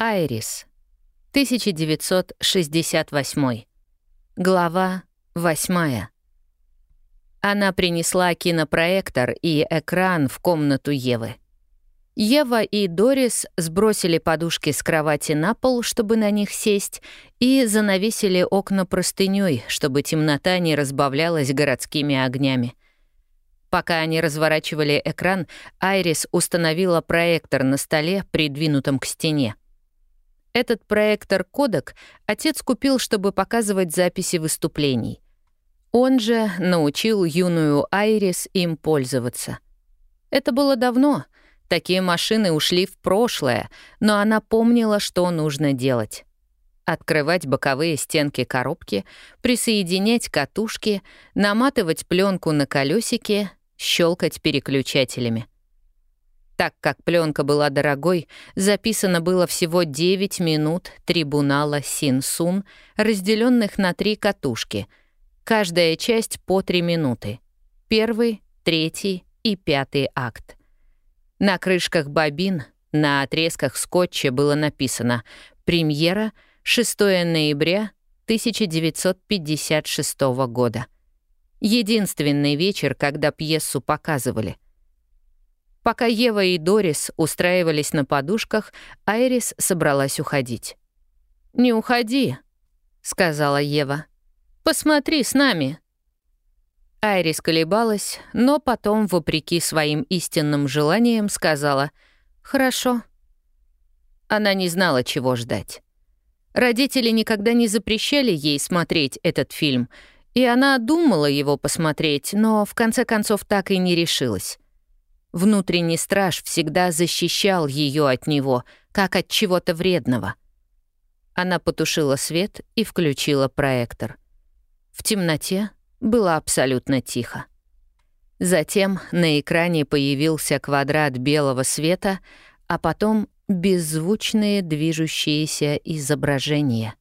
Айрис. 1968. Глава 8. Она принесла кинопроектор и экран в комнату Евы. Ева и Дорис сбросили подушки с кровати на пол, чтобы на них сесть, и занавесили окна простынёй, чтобы темнота не разбавлялась городскими огнями. Пока они разворачивали экран, Айрис установила проектор на столе, придвинутом к стене. Этот проектор-кодек отец купил, чтобы показывать записи выступлений. Он же научил юную Айрис им пользоваться. Это было давно, такие машины ушли в прошлое, но она помнила, что нужно делать. Открывать боковые стенки коробки, присоединять катушки, наматывать пленку на колесики, щелкать переключателями. Так как пленка была дорогой, записано было всего 9 минут трибунала Син-Сун, разделенных на три катушки, каждая часть по 3 минуты. Первый, третий и пятый акт. На крышках бобин, на отрезках скотча было написано «Премьера 6 ноября 1956 года». Единственный вечер, когда пьесу показывали. Пока Ева и Дорис устраивались на подушках, Айрис собралась уходить. «Не уходи», — сказала Ева. «Посмотри с нами». Айрис колебалась, но потом, вопреки своим истинным желаниям, сказала «Хорошо». Она не знала, чего ждать. Родители никогда не запрещали ей смотреть этот фильм — и она думала его посмотреть, но в конце концов так и не решилась. Внутренний страж всегда защищал ее от него, как от чего-то вредного. Она потушила свет и включила проектор. В темноте было абсолютно тихо. Затем на экране появился квадрат белого света, а потом беззвучные движущиеся изображения.